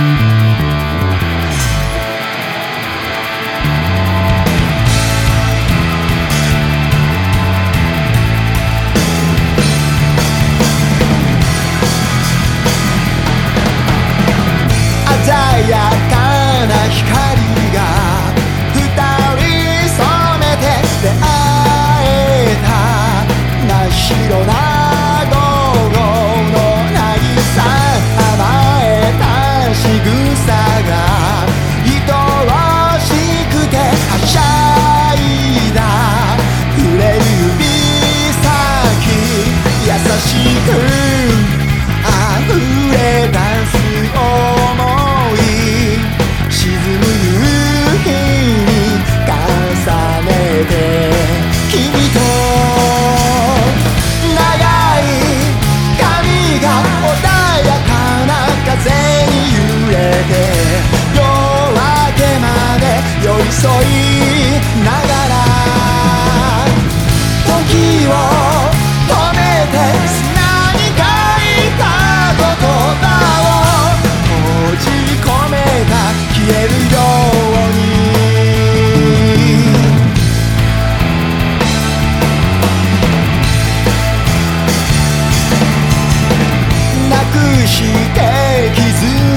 沿いして気づ